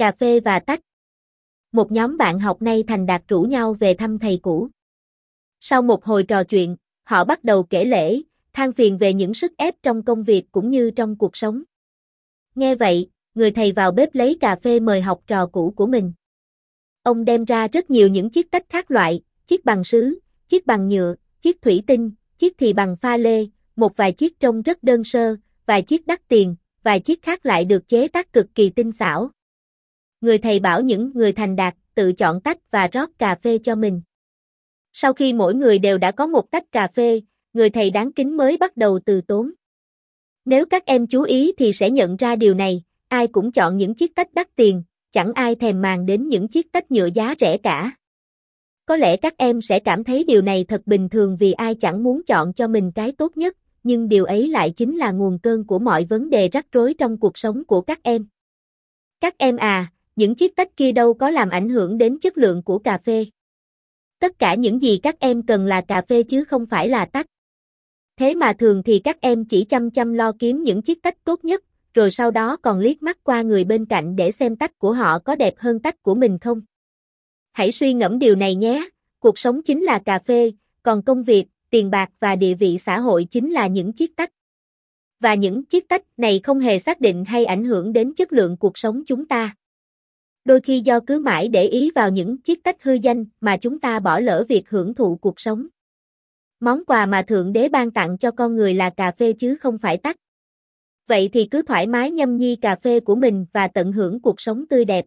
cà phê và tách. Một nhóm bạn học nay thành đạt rủ nhau về thăm thầy cũ. Sau một hồi trò chuyện, họ bắt đầu kể lễ, than phiền về những sức ép trong công việc cũng như trong cuộc sống. Nghe vậy, người thầy vào bếp lấy cà phê mời học trò cũ của mình. Ông đem ra rất nhiều những chiếc tách khác loại, chiếc bằng sứ, chiếc bằng nhựa, chiếc thủy tinh, chiếc thì bằng pha lê, một vài chiếc trông rất đơn sơ, vài chiếc đắt tiền, vài chiếc khác lại được chế tác cực kỳ tinh xảo. Người thầy bảo những người thành đạt tự chọn tách và rót cà phê cho mình. Sau khi mỗi người đều đã có một tách cà phê, người thầy đáng kính mới bắt đầu từ tốn. Nếu các em chú ý thì sẽ nhận ra điều này, ai cũng chọn những chiếc tách đắt tiền, chẳng ai thèm màng đến những chiếc tách nhựa giá rẻ cả. Có lẽ các em sẽ cảm thấy điều này thật bình thường vì ai chẳng muốn chọn cho mình cái tốt nhất, nhưng điều ấy lại chính là nguồn cơn của mọi vấn đề rắc rối trong cuộc sống của các em. Các em à, những chiếc tách kia đâu có làm ảnh hưởng đến chất lượng của cà phê. Tất cả những gì các em cần là cà phê chứ không phải là tách. Thế mà thường thì các em chỉ chăm chăm lo kiếm những chiếc tách tốt nhất, rồi sau đó còn liếc mắt qua người bên cạnh để xem tách của họ có đẹp hơn tách của mình không. Hãy suy ngẫm điều này nhé, cuộc sống chính là cà phê, còn công việc, tiền bạc và địa vị xã hội chính là những chiếc tách. Và những chiếc tách này không hề xác định hay ảnh hưởng đến chất lượng cuộc sống chúng ta. Đôi khi do cứ mãi để ý vào những chiếc tách hư danh mà chúng ta bỏ lỡ việc hưởng thụ cuộc sống. Món quà mà Thượng Đế ban tặng cho con người là cà phê chứ không phải tách. Vậy thì cứ thoải mái nhâm nhi cà phê của mình và tận hưởng cuộc sống tươi đẹp.